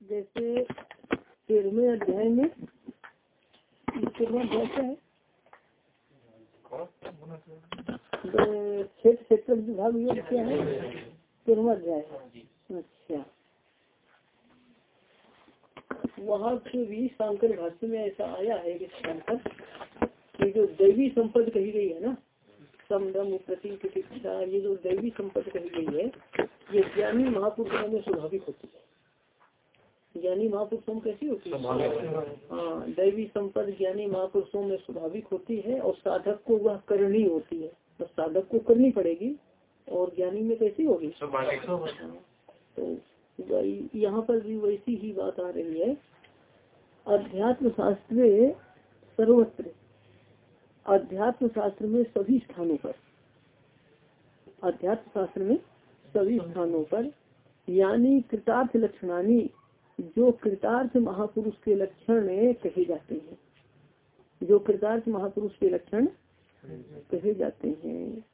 जैसे तेरहवें अध्याय में क्या क्षेत्र विभाग योग क्या है तेरहवा अध्याय अच्छा। वहाँ के भी शंकर भाष्य में ऐसा आया है कि शंकर दैवी संपद कही गई है ना? समदम प्रति प्रतीक्षा ये जो दैवी संपद कही गई है ये ज्ञानी महापुरुषों में स्वाभाविक होती है। ज्ञानी महापुरुषों में कैसी होती है? हाँ। दैवी संपद ज्ञानी महापुरुषों में स्वाभाविक होती है और साधक को वह करनी होती है। तो साधक को करनी पड़ेगी और ज्ञानी में कैसी होगी? हाँ, तो यहाँ पर भी वैसी ही बात आ रही है। अध्यात्म शास्त्र सर्वत्र अध्यात्म शास्त्र में सभी स्थानों पर। अध्यात्म शास्त्र में सभी स्थानों पर, यानी कृतार्थ लक्षणानी, जो कृतार्थ महापुरुष के लक्षण कहे जाते हैं। जो कृतार्थ महापुरुष के लक्षण कहे जाते हैं।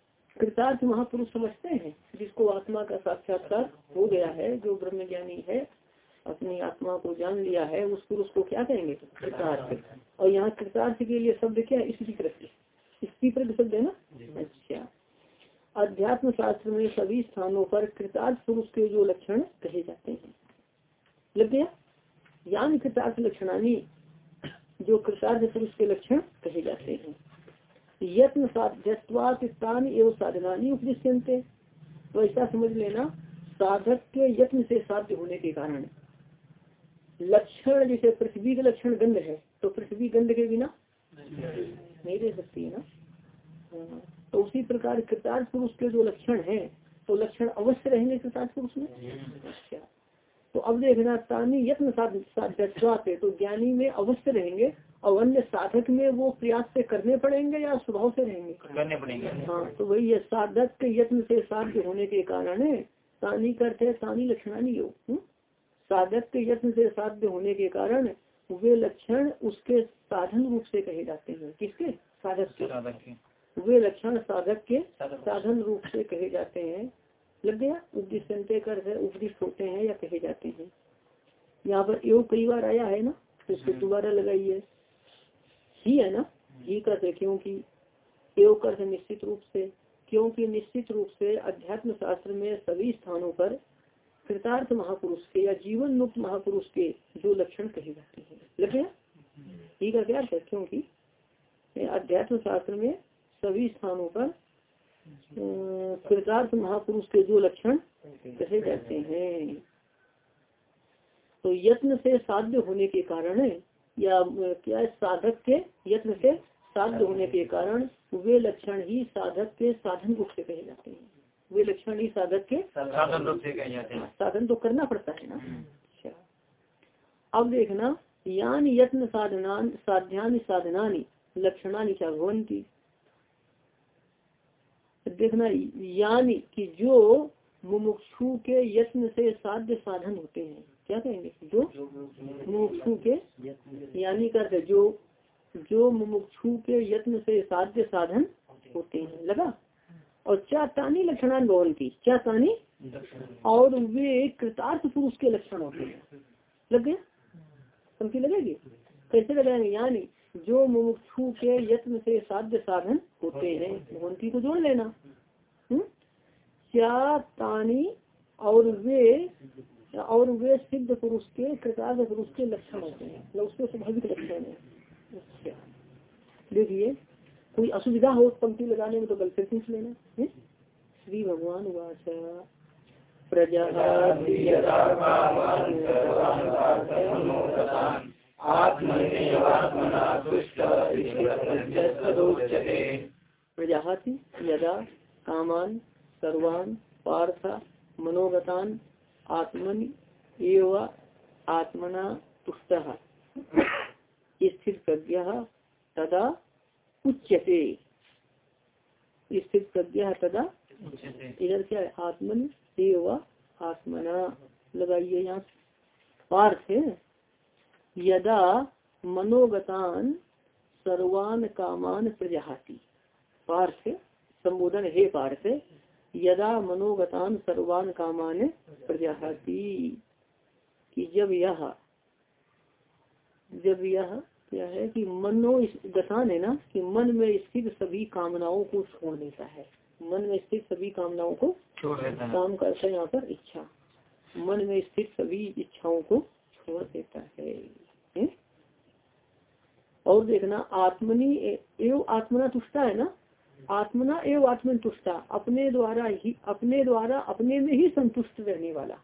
कृतार्थ महापुरुष समझते हैं, जिसको आत्मा का साक्षात्कार हो गया है, जो ब्रह्म ज्ञानी है अपनी आत्मा को जान लिया है उस पुरुष को क्या कहेंगे? कृतार्थ। और यहाँ कृतार्थ के लिए शब्द क्या है? स्त्री प्रति शब्द है ना? अच्छा। अध्यात्म शास्त्र में सभी स्थानों पर कृतार्थ पुरुष के जो लक्षण कहे जाते हैं। लग गया? यान कृतार्थ लक्षणानी जो कृतार्थ पुरुष के लक्षण कहे जाते हैं। यत्न साध्यत्वान एवं साधनानी उपदिश्यंते तो ऐसा समझ लेना साधक के यत्न से साध्य होने के कारण लक्षण जैसे पृथ्वी का लक्षण गंध है तो पृथ्वी गंध के बिना नहीं रह सकती है ना? तो उसी प्रकार कृतार्थ पुरुष के जो लक्षण है तो लक्षण अवश्य रहेंगे कृतार्थ पुरुष में? अच्छा। तो अब देखना तानी यत्न साध्य तो ज्ञानी में अवश्य रहेंगे और अन्य साधक में वो प्रयास से करने पड़ेंगे या स्वभाव से रहेंगे? करने पड़ेंगे। हाँ तो वही है साधक के यत्न से साध्य होने के कारण है तानी करते तानी लक्षणानी योग। साधक के यत्न से साध्य होने के कारण वे लक्षण उसके साधन रूप से कहे जाते हैं। किसके? साधक के। वे लक्षण साधक के साधन रूप से कहे जाते हैं। लग गया? उपदिष्ट कर उपदिष्ट होते हैं या कहे जाते हैं। यहाँ पर योग कई बार आया है ना तो इसको दोबारा लगाइए। ही है ना? ही करते क्योंकि योग करते निश्चित रूप से क्योंकि निश्चित रूप से अध्यात्म शास्त्र में सभी स्थानों पर कृतार्थ महापुरुष के या जीवन मुक्त महापुरुष के जो लक्षण कहे जाते हैं। लग गया? ही का क्या है क्योंकि अध्यात्म शास्त्र में सभी स्थानों पर कृतार्थ महापुरुष के जो लक्षण कहे जाते हैं। तो यत्न से साध्य होने के कारण या, क्या साधक के यत्न से साध्य होने के कारण वे लक्षण ही साधक के साधन रूप से कहे जाते हैं। वे लक्षण ही साधक के साधन रूप से कहे जाते हैं। साधन तो करना पड़ता है ना। अच्छा। अब देखना यान यत्न साधना साध्यान साधनानी लक्षणानी क्या भवंती देखना यानी कि जो मुमुक्षु के यत्न से साध्य साधन होते हैं। क्या कहेंगे? जो मुमुक्षु के यानी करते जो जो मुमुक्षु के यत्न से साध्य साधन होते हैं। लगा? और क्या तानी लक्षणान भवन की क्या तानी और वे कृतार्थ पुरुष के लक्षण होते हैं। लग गया? समझी लगेगी? कैसे लगाएँगे यानी जो मुमुक्षु के यत्न से साध्य साधन होते हैं भवंती को जोड़ लेना। क्या तानी और वे और वे सिद्ध पुरुष के कृतार्थ पुरुष के लक्षण होते हैं। उसके स्वाभाविक लक्षण है। अच्छा। देखिए कोई असुविधा हो पंक्ति लगाने में तो गल से पूछ लेना श्री भगवान वाच प्रजा प्रजाति यदा कामान सर्वान पार्थ मनोगतान आत्मन एव आत्मना तुष्ट। स्थित प्रज्ञ तदा उच्यते। स्थित प्रज्ञा तदा इधर क्या है? आत्मन एव आत्मना। लगाइए यहाँ पार्थ यदा मनोगतान सर्वान कामान प्रजाति पार्थ संबोधन हे पार्थ यदा मनोगतान सर्वान कामान प्रजाति कि जब यह जब यह क्या है कि मनो गतान है ना कि मन में स्थित सभी कामनाओं को छोड़ देता है। मन में स्थित सभी कामनाओं को छोड़ देता है। काम करता है यहाँ पर इच्छा। मन में स्थित सभी इच्छाओं को छोड़ देता है, है? और देखना आत्मनी एवं आत्मना तुष्टा है ना? आत्मना एवं आत्मन तुष्टा अपने द्वारा ही अपने द्वारा अपने में ही संतुष्ट रहने वाला।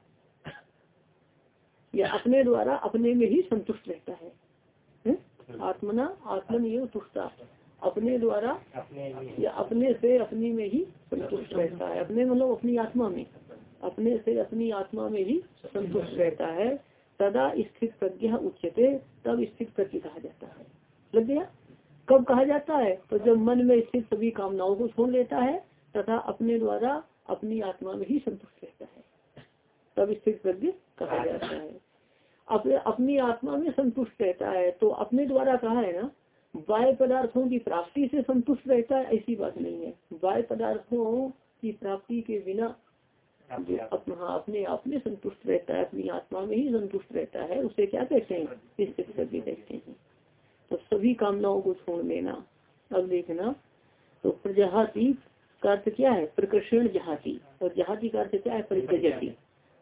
या अपने द्वारा अपने में ही संतुष्ट रहता है? आत्मना आत्मन एवं तुष्टा। अपने द्वारा या अपने से अपनी में ही संतुष्ट रहता है। अपने मतलब अपनी आत्मा में। अपने से अपनी आत्मा में ही संतुष्ट रहता है। तदा स्थित प्रज्ञा उच्चते तब स्थित प्रज्ञ कहा जाता है। लग गया? कब कहा जाता है? तो जब मन में स्थित सभी कामनाओं को छोड़ लेता है तथा अपने द्वारा अपनी आत्मा में ही संतुष्ट रहता है। तब स्थित प्रज्ञ कहा जाता है। अपने अपनी आत्मा में संतुष्ट रहता है। तो अपने द्वारा कहा है ना वाय पदार्थों की प्राप्ति से संतुष्ट रहता है ऐसी बात नहीं है। वाय पदार्थों की प्राप्ति के बिना अपना हाँ, अपने आप में संतुष्ट रहता है अपनी आत्मा में ही संतुष्ट रहता है। उसे क्या कहते हैं? स्थित प्रज्ञ कहते हैं। तो सभी कामनाओं को छोड़ देना। अब देखना तो प्रजाति का अर्थ क्या है? प्रकर्षण जहाती। और जहाती का अर्थ क्या है? परिप्रजति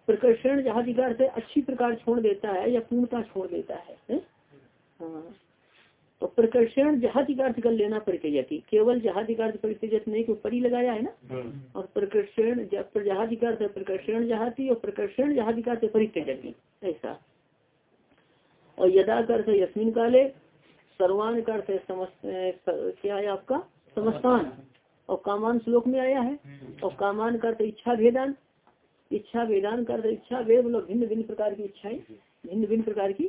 प्रकर्षण जहाती का अर्थ अच्छी प्रकार छोड़ देता है या पूर्णता छोड़ देता है, है? हाँ। तो प्रकर्षण जहाती का कर लेना परिचयती केवल अर्थ परिचयत नहीं को परी लगाया है ना? और प्रकर्षण जहाती का अर्थ प्रकर्षण जहाती और प्रकर्षण जहाती से अर्थ परिचयती ऐसा। और यदा का अर्थ यस्मिन काले सर्वान का अर्थ क्या है आपका? समस्तान और कामान श्लोक में आया है। और कामान का अर्थ इच्छा भेदान। इच्छा वेदान का अर्थ इच्छा भेद मतलब भिन्न भिन्न प्रकार की इच्छाएँ भिन्न भिन्न प्रकार की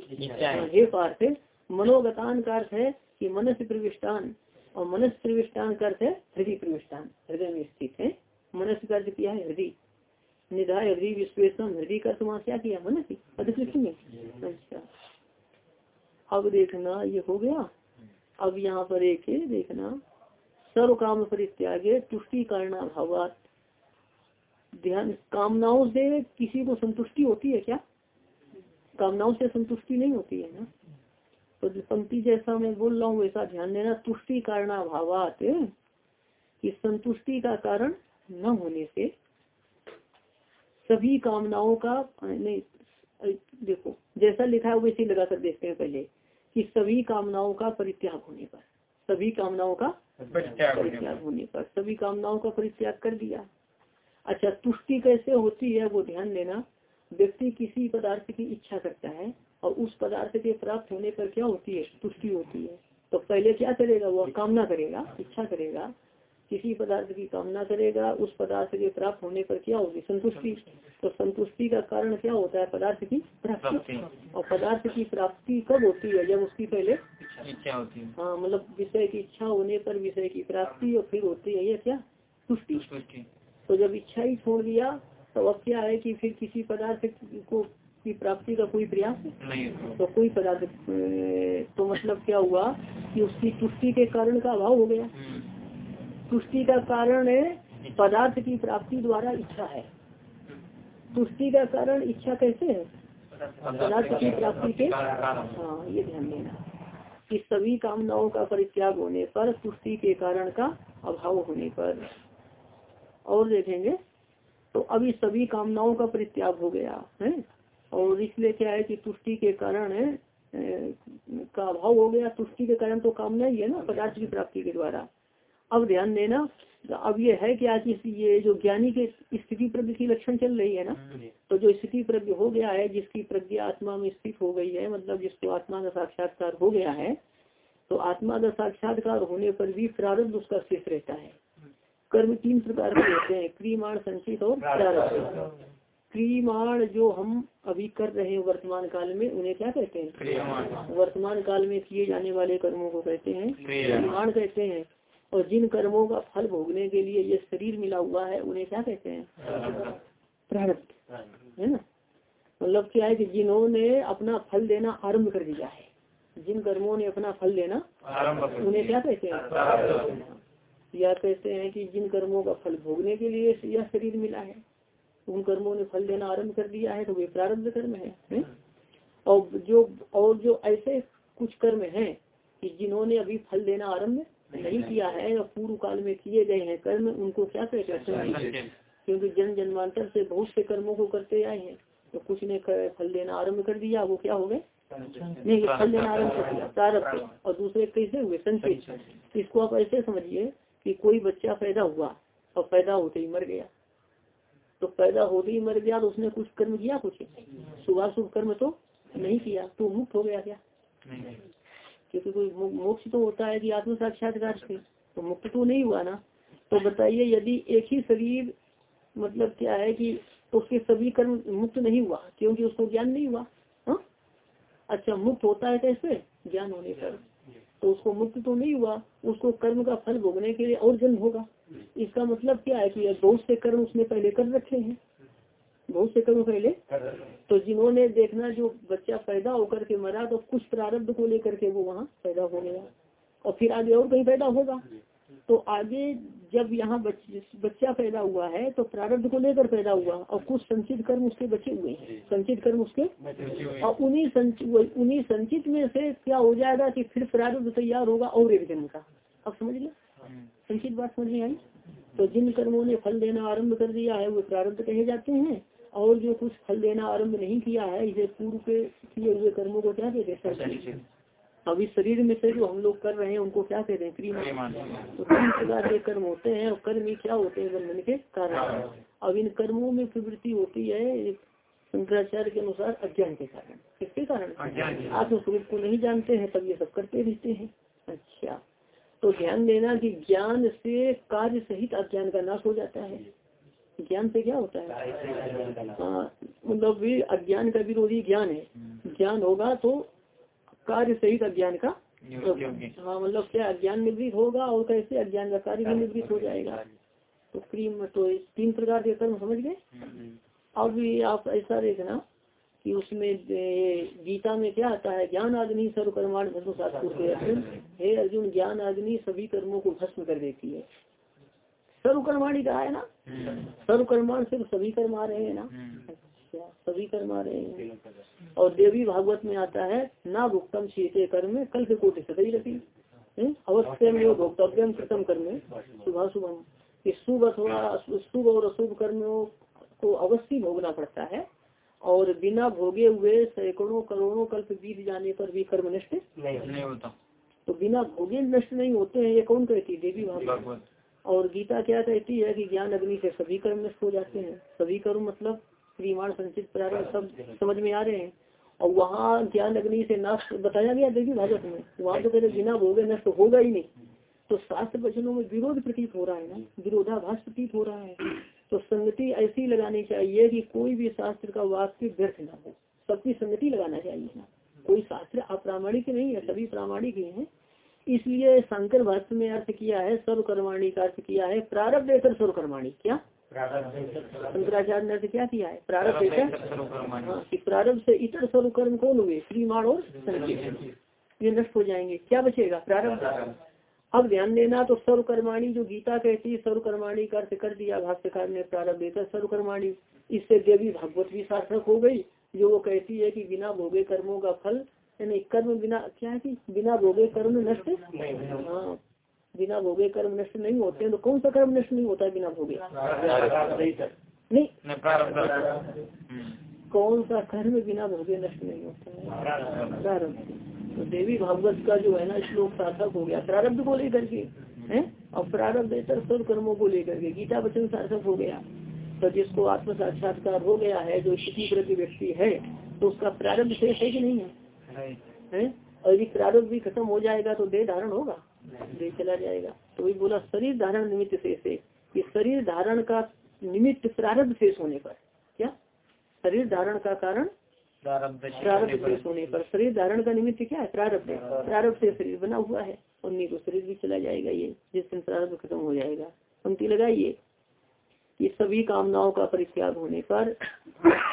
हे पार्थ मनोगतान का अर्थ है कि मनस्य प्रविष्टान और मनस्य प्रविष्टान का अर्थ है हृदय प्रविष्टान हृदय में स्थित है। मनस्य का अर्थ किया है हृदय। निधाय हृदय विश्वेशम हृदय का वहाँ क्या किया मनस्य अधिकृत में अच्छा। अब देखना ये हो गया। अब यहाँ पर एक देखना। सर्व काम परित्यागे तुष्टि कारणाभाव ध्यान कामनाओं से किसी को संतुष्टि होती है क्या? कामनाओं से संतुष्टि नहीं होती है ना? तो पंक्ति जैसा मैं बोल रहा हूँ वैसा ध्यान देना तुष्टि कारणाभावात कि संतुष्टि का कारण न होने से सभी कामनाओं का नहीं देखो जैसा लिखा है वैसे लगा कर देखते हैं पहले कि सभी कामनाओं का परित्याग होने पर सभी कामनाओं का परित्याग होने पर सभी कामनाओं का परित्याग कर दिया। अच्छा तुष्टि कैसे होती है वो ध्यान देना। व्यक्ति किसी पदार्थ की इच्छा करता है और उस पदार्थ के प्राप्त होने पर क्या होती है? तुष्टि होती है। तो पहले क्या करेगा वो? कामना करेगा इच्छा करेगा। किसी पदार्थ की कामना करेगा उस पदार्थ के प्राप्त होने पर क्या होगी? संतुष्टि। तो संतुष्टि का कारण क्या होता है? पदार्थ की प्राप्ति। और पदार्थ की प्राप्ति कब होती है? जब उसकी पहले इच्छा होती है। हाँ मतलब विषय की इच्छा होने पर विषय की प्राप्ति और फिर होती है ये क्या? तुष्टि। तो जब इच्छा ही छोड़ दिया तो अब क्या है कि फिर किसी पदार्थ को की प्राप्ति का कोई प्रयास नहीं तो कोई पदार्थ तो मतलब क्या हुआ कि उसकी तुष्टि के कारण का अभाव हो गया। तुष्टि का कारण पदार्थ की प्राप्ति द्वारा इच्छा है। तुष्टि का कारण इच्छा कैसे है? पदार्थ की प्राप्ति के हाँ ये ध्यान देना। कि सभी कामनाओं का परित्याग होने पर तुष्टि के कारण का अभाव होने पर और देखेंगे। तो अभी सभी कामनाओं का परित्याग हो गया, है? और इसलिए क्या है कि तुष्टि के कारण का अभाव हो गया। तुष्टि के कारण तो कामना ही है ना, पदार्थ की प्राप्ति के द्वारा। अब ध्यान देना, अब ये है कि आज इस, ये जो ज्ञानी के स्थिति प्रज्ञ की लक्षण चल रही है ना तो जो स्थिति प्रज्ञ हो गया है, जिसकी प्रज्ञा आत्मा में स्थित हो गई है मतलब जिसको आत्मा का साक्षात्कार हो गया है तो आत्मा का साक्षात्कार होने पर भी प्रारब्ध उसका शेष रहता है। कर्म तीन प्रकार के होते हैं क्रीमाण संचित और क्रियमाण जो हम अभी कर रहे हैं वर्तमान काल में उन्हें क्या कहते हैं? वर्तमान काल में किए जाने वाले कर्मों को कहते हैं क्रियमाण। कहते हैं। और जिन कर्मों का फल भोगने के लिए ये शरीर मिला हुआ है उन्हें क्या कहते हैं? प्रारब्ध। है ना? मतलब क्या है कि जिन्होंने अपना फल देना आरंभ कर दिया है जिन कर्मों ने अपना फल देना उन्हें क्या कहते हैं? या कहते हैं कि जिन कर्मों का फल भोगने के लिए यह शरीर मिला है उन कर्मों ने फल देना आरंभ कर दिया है तो वे प्रारब्ध कर्म है, है? और जो और जो ऐसे कुछ कर्म हैं कि जिन्होंने अभी फल देना आरंभ नहीं किया है। या पूर्व काल में किए गए हैं कर्म उनको क्या कहते हैं। क्योंकि जन्म जन्मांतर से बहुत से कर्मों को करते आए हैं तो कुछ ने फल देना आरंभ कर दिया वो क्या हो गए? नहीं फल देना आरंभ कर दिया प्रारब्ध। और दूसरे कैसे हुए? संचित इसको आप ऐसे समझिए कि कोई बच्चा पैदा हुआ और पैदा होते ही मर गया। तो पैदा होते ही मर गया तो उसने कुछ कर्म किया कुछ? सुबह शुभ कर्म तो नहीं किया तो मुक्त हो गया क्या? क्योंकि कोई मोक्ष तो होता है कि आत्म साक्षात्कार से। तो मुक्त तो नहीं हुआ ना। तो बताइए यदि एक ही शरीर मतलब क्या है कि उसके सभी कर्म मुक्त नहीं हुआ क्योंकि उसको ज्ञान नहीं हुआ? हाँ? अच्छा मुक्त होता है कैसे? ज्ञान होने पर। तो उसको मुक्त तो नहीं हुआ, उसको कर्म का फल भोगने के लिए और जन्म होगा। इसका मतलब क्या है कि बहुत से कर्म उसने पहले कर रखे हैं। बहुत से कर्म पहले। तो जिन्होंने देखना जो बच्चा पैदा होकर के मरा तो कुछ प्रारब्ध को लेकर के वो वहाँ पैदा हो गया। और फिर आगे और कहीं पैदा होगा। तो आगे जब यहाँ बच्चा पैदा हुआ है तो प्रारब्ध को लेकर पैदा हुआ और कुछ संचित कर्म उसके बचे हुए हैं। संचित कर्म उसके और उन्हीं संचित उन्हीं संचित में से क्या हो जाएगा कि फिर प्रारब्ध तैयार होगा और एक जन्म का। अब समझ लिया संचित बात समझ में आई? तो जिन कर्मों ने फल देना आरंभ कर दिया है वो प्रारब्ध कहे जाते हैं। और जो कुछ फल देना आरंभ नहीं किया है इसे पूर्व के किए हुए कर्मों को क्या कहते हैं? अब इस शरीर में से जो हम लोग कर रहे हैं उनको क्या कहते हैं? क्रिया तो तीन प्रकार के कर्म होते हैं और कर्म ही क्या होते हैं बंधन के कारण? अब इन कर्मों में प्रवृत्ति होती है शंकराचार्य के अनुसार अज्ञान के कारण। किसके कारण? आत्मस्वरूप को नहीं जानते हैं तब ये सब करते रहते हैं। अच्छा। तो ध्यान देना कि ज्ञान से कार्य सहित अज्ञान का नाश हो जाता है। ज्ञान से क्या होता है? हाँ मतलब भी अज्ञान का विरोधी ज्ञान है। ज्ञान होगा तो कार्य सहित अज्ञान का हाँ मतलब क्या अज्ञान निवृत्त होगा और कैसे अज्ञान का कार्य भी निवृत्त हो जाएगा? तो क्रीम तो तीन प्रकार के कर्म समझ गए? अब भी आप ऐसा देखना कि उसमें गीता में क्या आता है? ज्ञान आदमी सर्वकर्माण भस्म अर्जुन हे। अर्जुन ज्ञान आदमी सभी कर्मों को भस्म कर देती है। सर्वकर्माणी कहा है ना? सर्वकर्माण सिर्फ़ सभी कर्म आ रहे हैं ना? अच्छा सभी कर्म आ रहे हैं। और देवी भागवत में आता है ना भुक्तम शीते कर्म कल से कोटि सदी रखी अवश्य में भोक्तव्यम कृतम कर्म। सुबह सुबह इस शुभ अथवा शुभ और अशुभ कर्मों को अवश्य भोगना पड़ता है। और बिना भोगे हुए सैकड़ों करोड़ों कल्प बीत जाने पर भी कर्म नष्ट नहीं होता। तो बिना भोगे नष्ट नहीं होते हैं ये कौन कहती है? देवी भागवत। और गीता क्या कहती है कि ज्ञान अग्नि से सभी कर्म नष्ट हो जाते हैं। सभी कर्म मतलब श्रीमान संचित प्रारंभ सब समझ में आ रहे हैं। और वहाँ ज्ञान अग्नि से नष्ट बताया गया देवी भागवत में। वहाँ तो कहते बिना भोगे नष्ट होगा ही नहीं। तो शास्त्र वचनों में विरोध प्रतीत हो रहा है ना? विरोधाभास प्रतीत हो रहा है। तो संगति ऐसी लगानी चाहिए कि कोई भी शास्त्र का वाक्य व्यर्थ ना हो। सबकी संगति लगाना चाहिए ना। कोई शास्त्र अप्रामाणिक नहीं है, सभी प्रामाणिक ही है। इसलिए शंकर भाष्य में अर्थ किया है, सर्वकर्माणी का अर्थ किया है, प्रारब्ध सर्वकर्माणी। क्या? शंकराचार्य ने अर्थ क्या किया है? प्रारब्ध हाँ कि प्रारब्ध से इतर सर्वकर्म कौन हुए श्रीमान और ये नष्ट हो जाएँगे। क्या बचेगा? प्रारब्ध। अब ध्यान देना तो सर्वकर्माणी जो गीता कहती है सर्वकर्माणी का अर्थ कर दिया भाष्यकार ने प्रारंभ देकर सर्वकर्माणी इससे देवी भागवत भी सार्थक हो गई जो वो कहती है कि बिना भोगे कर्मों का फल यानी कर्म बिना क्या है कि बिना भोगे कर्म नष्ट? हाँ बिना भोगे कर्म नष्ट नहीं होते हैं तो कौन सा कर्म नष्ट नहीं होता बिना भोगे? नहीं। कौन सा कर्म बिना भोगे नष्ट नहीं होता है? प्रारब्ध। तो देवी भागवत का जो है ना श्लोक सार्थक हो गया। प्रारब्ध को लेकर के है? और प्रारब्ध इतर सर्व कर्मों को लेकर के। गीता वचन सार्थक हो गया। तो जिसको आत्म साक्षात्कार हो गया है जो स्थिति प्रति व्यक्ति है तो उसका प्रारब्ध शेष है कि नहीं है? है? और यदि प्रारब्ध भी खत्म हो जाएगा तो देह धारण होगा। देह चला जाएगा। तो वही बोला शरीर धारण निमित्त शेष है। कि शरीर धारण का निमित्त प्रारब्ध शेष होने पर। क्या? शरीर धारण का कारण प्रारब्ध शेष होने पर। शरीर धारण का निमित्त क्या है? प्रारब्ध प्रारब्ध। से शरीर बना हुआ है। और नहीं तो शरीर भी चला जाएगा ये। जिस दिन प्रारब्ध खत्म हो जाएगा। पंक्ति लगाइए। कि सभी कामनाओं का परित्याग होने पर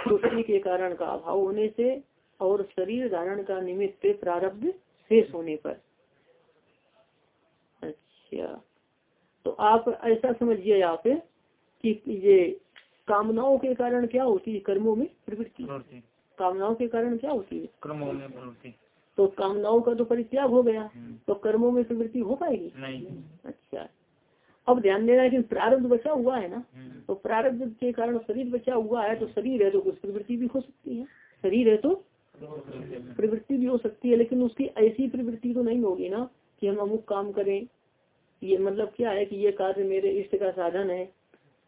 तुष्टि के कारण का अभाव होने से और शरीर धारण का निमित्त प्रारब्ध शेष होने पर। अच्छा तो आप ऐसा समझिए आप कि ये कामनाओं के कारण क्या होती है? कर्मों में प्रवृत्ति। कामनाओं के कारण क्या होती है? क्रमों में प्रवृत्ति। तो कामनाओं का तो परित्याग हो गया। हम्म, तो कर्मों में प्रवृत्ति हो पाएगी? नहीं। अच्छा। अब ध्यान देना है कि प्रारब्ध बचा हुआ है ना? हम्म, तो प्रारब्ध के कारण शरीर बचा हुआ है तो शरीर है तो कुछ प्रवृत्ति भी हो सकती है। शरीर है तो प्रवृत्ति भी हो सकती है लेकिन उसकी ऐसी प्रवृत्ति तो नहीं होगी ना कि हम अमुक काम करें ये मतलब क्या है कि ये कार्य मेरे इष्ट का साधन है।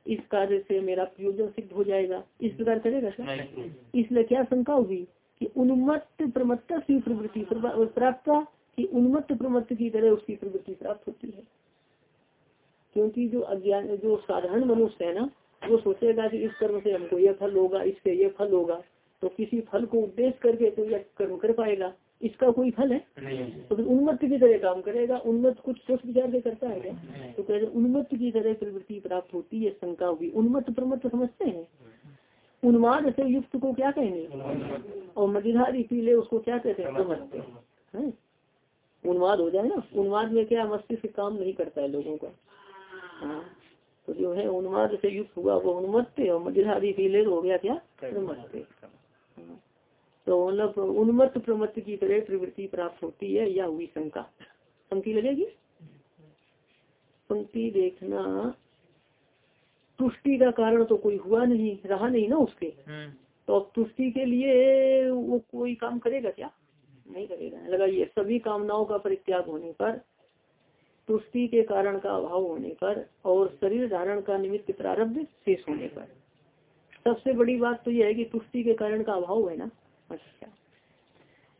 इस कार्य से मेरा प्रयोजन सिद्ध हो जाएगा। इस प्रकार करेगा सर इसलिए क्या शंका होगी कि उन्मत्त प्रमत्त की प्रवृत्ति प्राप्त कि उन्मत्त प्रमत्त की तरह उसकी प्रवृत्ति प्राप्त होती है। क्योंकि जो अज्ञान जो साधारण मनुष्य है ना वो सोचेगा कि इस कर्म से हमको ये फल होगा इससे ये फल होगा। तो किसी फल को उद्देश्य करके तो यह कर्म कर पाएगा। इसका कोई फल है? नहीं तो फिर उन्मत्त की तरह काम करेगा उन्मत्त कुछ सोच विचार के करता है क्या? तो कहते उन्मत्त की तरह प्रवृत्ति प्राप्त होती है शंका हुई उन्मत्त प्रमत्त समझते हैं। उन्माद से युक्त को क्या कहेंगे? और मदिधारी पीले उसको क्या कहते हैं? समझते है। उन्माद हो जाए ना। उन्माद में क्या मस्तिष्क काम नहीं करता है लोगों का? हाँ। तो जो है उन्माद से युक्त हुआ वो उन्मत्त और मदिधारी पीले हो गया क्या? प्रमत्त हाँ। तो मतलब उन्मत्त प्रमत्त की तरह प्रवृत्ति प्राप्त होती है या हुई शंका? पंक्ति लगेगी? पंक्ति देखना तुष्टि का कारण तो कोई हुआ नहीं रहा नहीं ना उसके। हम्म, तो अब तुष्टि के लिए वो कोई काम करेगा क्या? नहीं करेगा। लगाइए सभी कामनाओं का परित्याग होने पर तुष्टि के कारण का अभाव होने पर और शरीर धारण का निमित्त प्रारब्ध शेष होने पर। सबसे बड़ी बात तो यह है कि तुष्टि के कारण का अभाव है ना। अच्छा।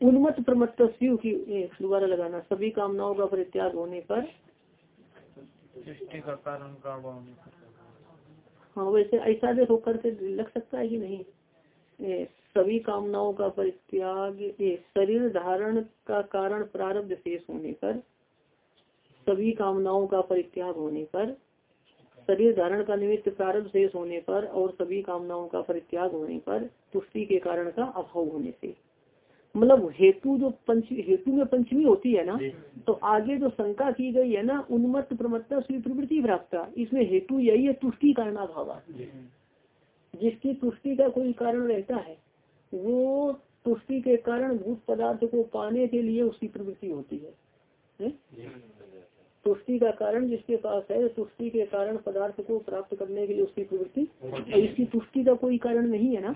उन्मत्त प्रमत्त की ए, दोबारा लगाना सभी कामनाओं का परित्याग होने पर। हाँ वैसे ऐसा देखो करके लग सकता है कि नहीं। ए, सभी कामनाओं का परित्याग शरीर धारण का कारण प्रारब्ध शेष होने पर सभी कामनाओं का परित्याग होने पर। शरीर धारण का निमित्त प्रारंभ शेष होने पर और सभी कामनाओं का परित्याग होने पर तुष्टि के कारण का अभाव होने से। मतलब हेतु जो पंच हेतु में पंचमी होती है ना तो आगे जो शंका की गई है ना उन्मत्त प्रमत्ता स्वी प्रवृत्ति प्राप्त इसमें हेतु यही है तुष्टि कारणाभाव जिसकी तुष्टि का कोई कारण रहता है वो तुष्टि के कारण भूत पदार्थ को पाने के लिए उसकी प्रवृत्ति होती है, है? तुष्टि का कारण जिसके पास है तुष्टि के कारण पदार्थ को प्राप्त करने के लिए उसकी प्रवृत्ति। इसकी तुष्टि का कोई कारण नहीं है ना?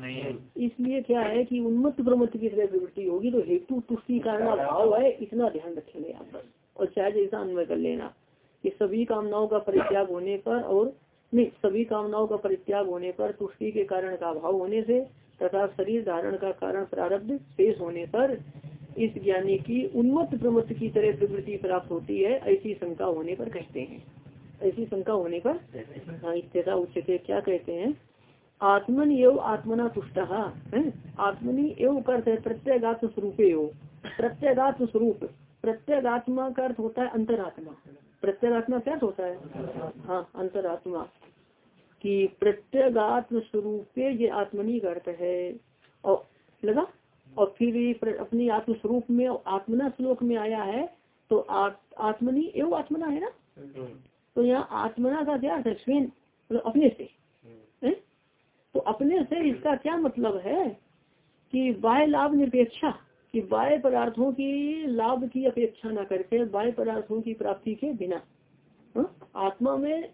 इसलिए क्या है कि उन्मत्त प्रमत्त की तरह प्रवृत्ति होगी तो हेतु तुष्टि कारण अभाव है इतना ध्यान रखेंगे आप बस। और चाहे जैसा अन्वय कर लेना कि सभी कामनाओं का परित्याग होने पर और नहीं सभी कामनाओं का परित्याग होने पर तुष्टि के कारण का अभाव होने से तथा शरीर धारण का कारण प्रारब्ध शेष होने पर इस ज्ञानी की उन्मत्त प्रमत्त की तरह प्रवृत्ति प्राप्त होती है, ऐसी शंका होने पर कहते हैं। ऐसी शंका होने पर हाँ स्थिरता उच्चते क्या कहते हैं? आत्मन एव आत्मना तुष्ट आत्मनि एव अर्थ है प्रत्येगात्म स्वरूप प्रत्येगात्म स्वरूप, प्रत्येगात्मा का अर्थ होता है अंतरात्मा। प्रत्येगात्मा क्या होता है? हाँ अंतरात्मा। कि प्रत्येगात्म स्वरूप ये आत्मनि का अर्थ है। और लगा? और फिर अपनी आत्म स्वरूप में आत्मना श्लोक में आया है तो आत्मनी एवं आत्मना है ना? तो यहाँ आत्मना का क्या अर्थ है मतलब अपने से। है? तो अपने से इसका क्या मतलब है कि बाह्य लाभ निरपेक्षा कि बाह्य पदार्थों की लाभ की अपेक्षा न करके बाह्य पदार्थों की प्राप्ति के बिना हाँ? आत्मा में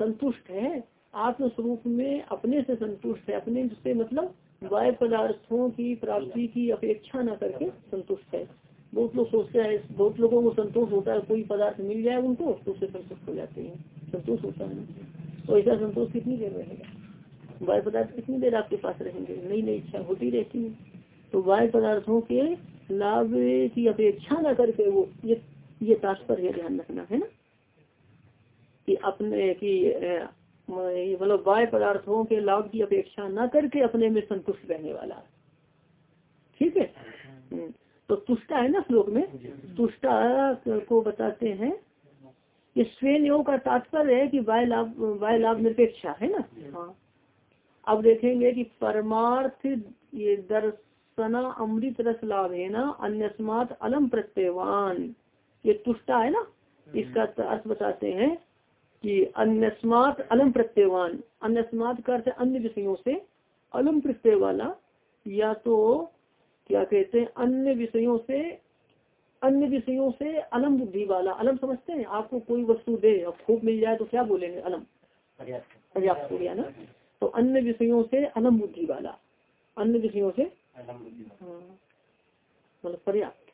संतुष्ट है आत्म स्वरूप में अपने से संतुष्ट है, अपने से मतलब बाह्य पदार्थों की प्राप्ति की अपेक्षा न करके संतुष्ट है। बहुत लोग सोचते हैं, बहुत लोगों को संतोष होता है, कोई पदार्थ मिल जाए उनको तो उससे संतुष्ट हो जाते हैं। संतोष होता है तो ऐसा संतोष कितनी देर रहेगा? बाह्य पदार्थ कितनी देर आपके पास रहेंगे? नई नई इच्छा होती रहती है। तो बाह्य पदार्थों के लाभ की अपेक्षा न करके वो, ये ये तात्पर्य ध्यान रखना, है ना? कि अपने, की मतलब बाह्य पदार्थों के लाभ की अपेक्षा न करके अपने में संतुष्ट रहने वाला ठीक है? हम्म, तो तुष्टा है ना श्लोक में? तुष्टा को बताते हैं। ये स्वयं योग का तात्पर्य है कि बाह्य लाभ बाह्य लाभ निरपेक्षा है ना? हाँ। अब देखेंगे कि परमार्थ ये दर्श सना अमृत रस लाभ है ना? अन्यस्मात अलम प्रत्यवान। ये तुष्टा है ना? इसका अर्थ बताते हैं कि अन्यस्मात अलम प्रत्यवान अन्यस्मात का अर्थ अन्य विषयों से अलम प्रत्यय वाला या तो क्या कहते हैं अन्य विषयों से अन्य विषयों से अलम बुद्धि वाला अलम समझते हैं? आपको कोई वस्तु दे और खूब मिल जाए तो क्या बोलेंगे अलम? पर्याप्त। हो गया ना? तो अन्य विषयों से अलम बुद्धि वाला अन्य विषयों से हाँ, मतलब पर्याप्त।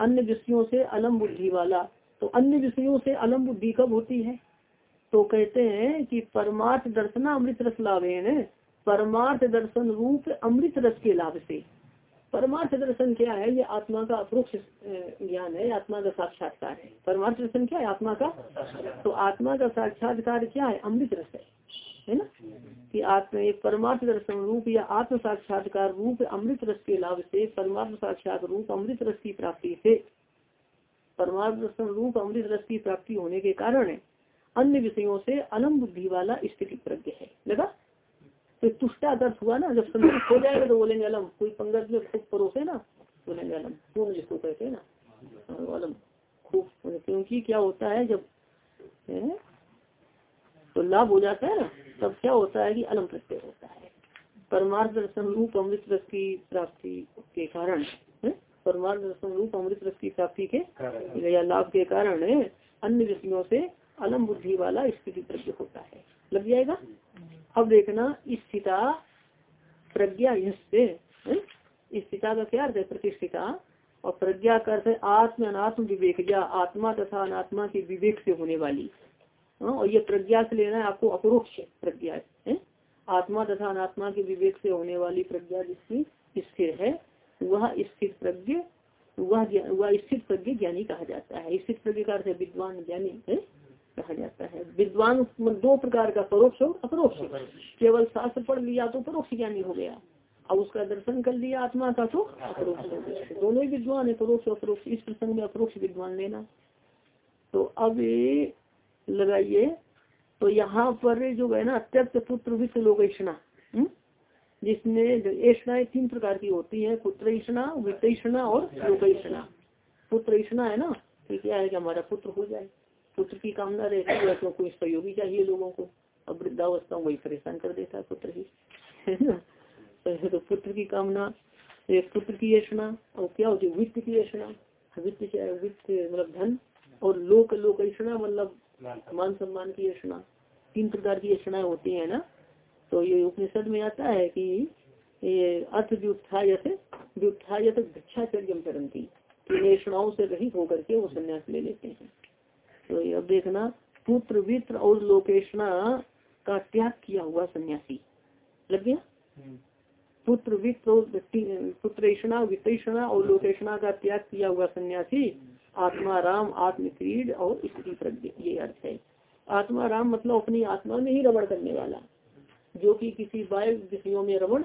अन्य विषयों से अलम बुद्धि वाला तो अन्य विषयों से अलम बुद्धि कब होती है? तो कहते हैं कि परमार्थ दर्शन अमृत रस लाभ है। परमार्थ दर्शन रूप अमृत रस के लाभ से। परमार्थ दर्शन क्या है? ये आत्मा का अप्रोक्ष ज्ञान है, आत्मा का साक्षात्कार है। परमार्थ दर्शन क्या है? आत्मा का? तो आत्मा का साक्षात्कार क्या है? अमृत रस है। है ना? कि आत्मा परमार्थ दर्शन रूप या आत्म साक्षात्कार रूप अमृत रस के लाभ से, परमार्थ साक्षात रूप अमृत रस की प्राप्ति से। परमार्थ दर्शन रूप अमृत रस की प्राप्ति होने के कारण अन्य विषयों से अलम बुद्धि वाला स्थिति प्रज्ञ है। लगा? तो तुष्टा अर्थ हुआ ना जब संतुष्ट हो जाएगा तो बोलेंगे अलम कोई पंगत में खूब परोसे ना? बोलेंगे अलम पूर्ण जिसको कहते हैं ना? हाँ, अलम खूब क्योंकि क्या होता है जब है? तो लाभ हो जाता है ना तब क्या होता है कि अलम प्रत्यय होता है। परमार्थ दर्शन रूप अमृत रस की प्राप्ति के कारण परमार्थ दर्शन रूप अमृत रस की प्राप्ति के या लाभ के कारण अन्य विषयों से अलम बुद्धि वाला स्थिति प्रज्ञ होता है। लग जाएगा? अब देखना स्थिता प्रज्ञा से स्थिता का क्या अर्थ है? प्रतिष्ठिता। और प्रज्ञा का अर्थ है आत्म अनात्म विवेक या आत्मा तथा अनात्मा के विवेक से होने वाली। हाँ, और ये प्रज्ञा से लेना है आपको अपरोक्ष प्रज्ञा है? आत्मा तथा अनात्मा के विवेक से होने वाली प्रज्ञा जिसकी स्थिर है वह स्थित प्रज्ञ वह वह स्थित प्रज्ञ ज्ञानी कहा जाता है। स्थित प्रज्ञ का अर्थ है विद्वान ज्ञानी है? कहा जाता है। विद्वान दो प्रकार का परोक्ष और अपरोक्ष। केवल शास्त्र पढ़ लिया तो परोक्ष ज्ञानी हो गया। अब उसका दर्शन कर लिया आत्मा का तो अपरोक्ष हो गया। दोनों ही विद्वान है, परोक्ष अपरोक्ष। इस प्रसंग में अपरोक्ष विद्वान लेना। तो अब लगाइए। तो यहाँ पर जो है ना, अत्यंत पुत्र वित्त लोकेशना हम्म? जिसमें ऐषणाएँ तीन प्रकार की होती है पुत्र ईषणा वित्तषणा और लोकेशना। पुत्र ईषणा है ना तो क्या है कि हमारा पुत्र हो जाए। पुत्र की कामना रहती है तो कोई सहयोगी चाहिए लोगों को। अब वृद्धावस्था वही परेशान कर देता है पुत्र ही। है तो पुत्र की कामना पुत्र की यशना और क्या होती है? वित्त की यशना वित्त है वित्त मतलब धन और लोक लोक यशना मतलब मान सम्मान। की यशना तीन प्रकार की यशनाएँ होती है ना? तो ये उपनिषद में आता है कि ये अर्थ व्युत्थायत व्युत्थायत भिक्षाचर्य चरंती यशनाओं से रहित होकर के वो संन्यास ले लेते हैं। तो अब देखना पुत्र वित्र और लोकेशना का त्याग किया हुआ सन्यासी लग गया हम्म। पुत्र वित्त पुत्रेषणा वित्तेषणा और लोकेशना का त्याग किया हुआ सन्यासी आत्मा राम आत्मक्रीड और स्त्री प्रज्ञ ये अर्थ है आत्मा राम मतलब अपनी आत्मा में ही रमण करने वाला जो कि किसी बाह्य विषयों में रमण।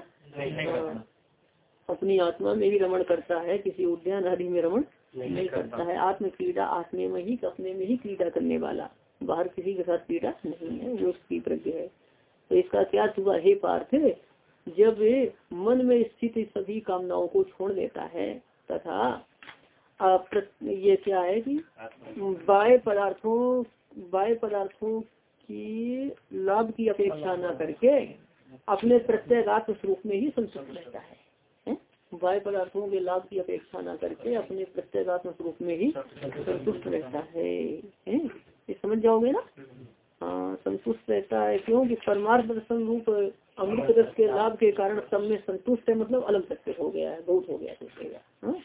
अपनी आत्मा में ही रमण करता है किसी उद्यान आदि में रमण नहीं करता। है आत्म क्रीड़ा आत्मे में ही अपने में ही क्रीड़ा करने वाला। बाहर किसी के साथ क्रीड़ा नहीं है वो उसकी प्रज्ञ है। तो इसका क्या हुआ हे पार्थ जब मन में स्थित सभी कामनाओं को छोड़ देता है तथा ये क्या है कि बाय पदार्थों बाय पदार्थों की लाभ की अपेक्षा न करके अपने प्रत्येक आत्म स्वरूप में ही संतुष्ट रहता है। बाह्य पदार्थों के लाभ की अपेक्षा न करके अपने प्रत्येगात्म स्वरूप में ही संतुष्ट रहता है। ये समझ जाओगे ना? हाँ संतुष्ट रहता है क्योंकि परमार्थ दर्शन रूप अमृत रस के लाभ के कारण सब में संतुष्ट है मतलब अलग सत्य हो गया है, बहुत हो गया हाँ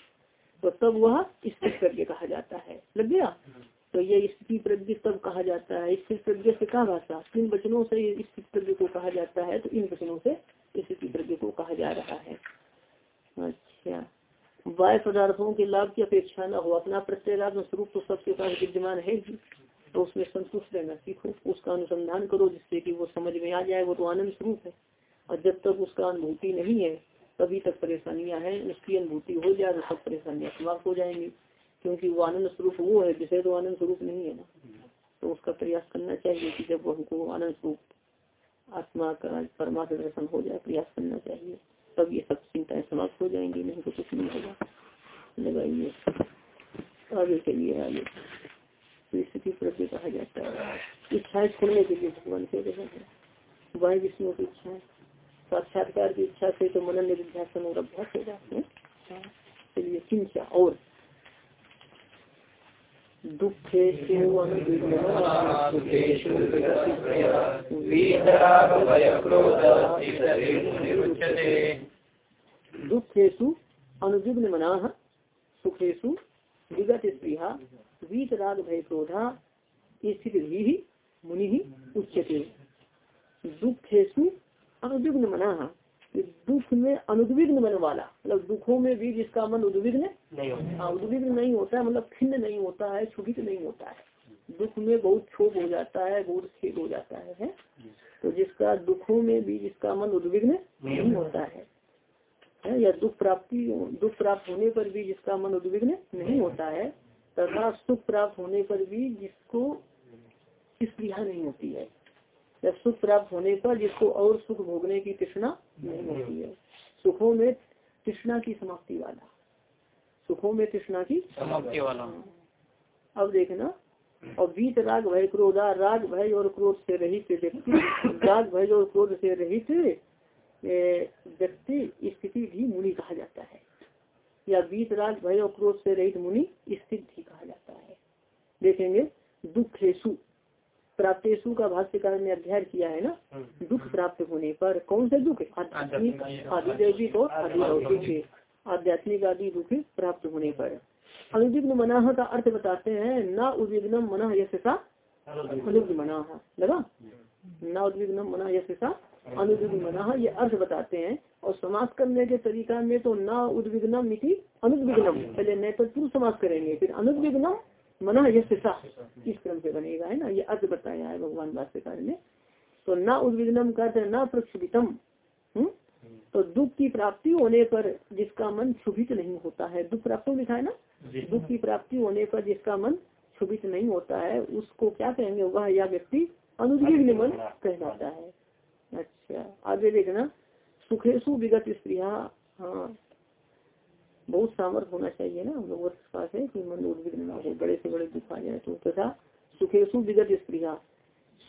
तो तब वह स्थित प्रज्ञ कहा जाता है। लग गया? तो ये स्थिति प्रज्ञ तब कहा जाता है। स्थित प्रज्ञ से कहा भाषा? किन वचनों से स्थित प्रज्ञ को कहा जाता है तो इन वचनों से स्थिति प्रज्ञ को कहा जा रहा है। अच्छा। बाह्य पदार्थों के लाभ की अपेक्षा न हो। अपना प्रत्येगात्म स्वरूप तो सबके पास विद्यमान है ही। तो उसमें संतुष्ट रहना सीखो, उसका अनुसंधान करो जिससे कि वो समझ में आ जाए, वो तो आनंद स्वरूप है। और जब तक उसका अनुभूति नहीं है, तभी तक परेशानियाँ हैं, उसकी अनुभूति हो जाए तो सब परेशानियाँ समाप्त हो जाएँगी। क्योंकि वो आनंद स्वरूप वो है, जिसे तो आनंद स्वरूप नहीं है ना। तो उसका प्रयास करना चाहिए कि जब हमको आनंद स्वरूप आत्मा का परमात्मा दर्शन हो जाए, प्रयास करना चाहिए। तब ये सब चिंताएँ समाप्त हो जाएँगी, नहीं तो कुछ नहीं होगा। लगाइए। आगे लिए आगे। तो स्थिति प्रति कहा जाता है, इच्छाएँ छोड़ने के लिए भगवान कह रहे हैं। वह विष्णु की इच्छाएँ साक्षात्कार की इच्छा से तो मनन निध्यासन और अभ्यास हो जाते हैं। चलिए, चिंता और दुखे दुखेशु अनुविघ्न मना सुखेशु विगत स्त्रिया वीत राग भय क्रोधा स्थित ही मुनि ही उच्चते दुखेशु अनुविघ्न मना दुख में अनुद्विग्न मन वाला मतलब दुखों में भी जिसका मन उद्विग्न हाँ उद्विग्न नहीं होता है मतलब खिन्न नहीं होता है क्षुभित नहीं होता है। दुख में बहुत क्षोभ हो जाता है बहुत खेद हो जाता है, है? तो जिसका दुखों में भी जिसका मन उद्विग्न नहीं होता है है? या दुख प्राप्ति दुख प्राप्त होने पर भी जिसका मन उद्विग्न नहीं होता है तथा सुख प्राप्त होने पर भी जिसको स्प्रिया नहीं होती है। या सुख प्राप्त होने पर जिसको और सुख भोगने की तृष्णा नहीं होती है। सुखों में तृष्णा की समाप्ति वाला। सुखों में तृष्णा की समाप्ति वाला। अब देखना। और बीत राग भय क्रोधा राग भय और क्रोध से रहित व्यक्ति राग भय और क्रोध से रहित व्यक्ति स्थिति भी मुनि कहा जाता है। या बीत राग भय और क्रोध से रहित मुनि स्थित भी कहा जाता है। देखेंगे दुखेशु। प्राप्तेशु का भाष्यकार ने अध्ययन किया है ना? दुख प्राप्त होने पर कौन से दुख? आध्यात्मिक आदिदेविक और आध्यात्मिक आदि दुख प्राप्त होने पर। अनुविघ्न मनाह का अर्थ बताते हैं न उद्विग्नम मना यशा अनुग्न मना लगा? न उद्विग्नम मना यशा अनुविघ्न मना ये अर्थ बताते हैं। और समाज करने के तरीका में तो न उद्विग्नम मिति अनुद्विग्नम। पहले नए तत्पुरुष समाज करेंगे फिर अनुद्विग्नम मना यश इस क्रम से बनेगा है ना? ये अर्थ बताया है भगवान भाष्यकार ने। तो न उद्विग्नम करते न प्रक्षुभितम तो दुख की प्राप्ति होने पर जिसका मन क्षुभित नहीं होता है दुख प्राप्त लिखा है ना? दुख की प्राप्ति होने पर जिसका मन क्षुभित नहीं होता है उसको क्या कहेंगे? वह या व्यक्ति अनुद्विग्न मन कहलाता है। अच्छा आगे देखना। सुखेशु विगत स्त्रिया हाँ। बहुत सामर्थ होना चाहिए ना हम लोगों के पास है कि मन उद्विग्न ना हो बड़े से बड़े दुख आ जाए तो तथा सुखेशु विगत स्त्रिया।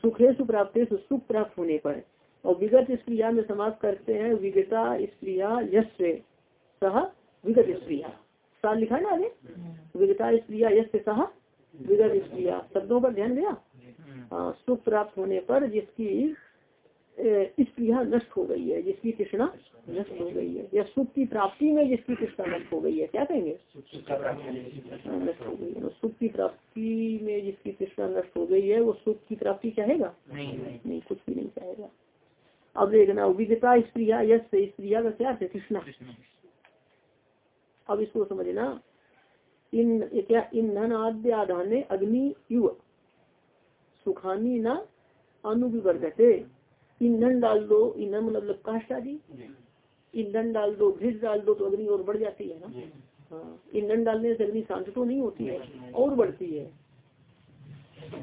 सुखेशु प्राप्त सुख प्राप्त होने पर। और विगत स्त्रिया में समाप्त करते हैं विगता स्त्रिया यश सह विगत स्त्रिया। साल लिखा ना आगे? विगता स्त्रिया यश सह विगत स्त्रिया। शब्दों पर ध्यान दिया? सुख प्राप्त होने पर जिसकी स्त्रिया नष्ट हो गई है जिसकी कृष्णा नष्ट हो गई है या सुख की प्राप्ति में जिसकी कृष्णा नष्ट हो गई है क्या कहेंगे? नष्ट हो गई है। सुख की प्राप्ति में जिसकी कृष्णा नष्ट हो गई है वो सुख की प्राप्ति चाहेगा? नहीं नहीं। कुछ भी नहीं चाहेगा। अब देखना विदिता स्त्रिया यश स्त्रिया का क्या है? कृष्णा। अब इसको समझना। इन क्या? ईंधन आद्य आधाने अग्नि युव। सुखानी न अनुविवर्गते ईंधन डाल दो ईंधन मतलब काष्ट आदि। ईंधन डाल दो घिस डाल दो तो अग्नि और बढ़ जाती है ना? हाँ ईंधन डालने से अग्नि शांत तो नहीं होती है और बढ़ती है।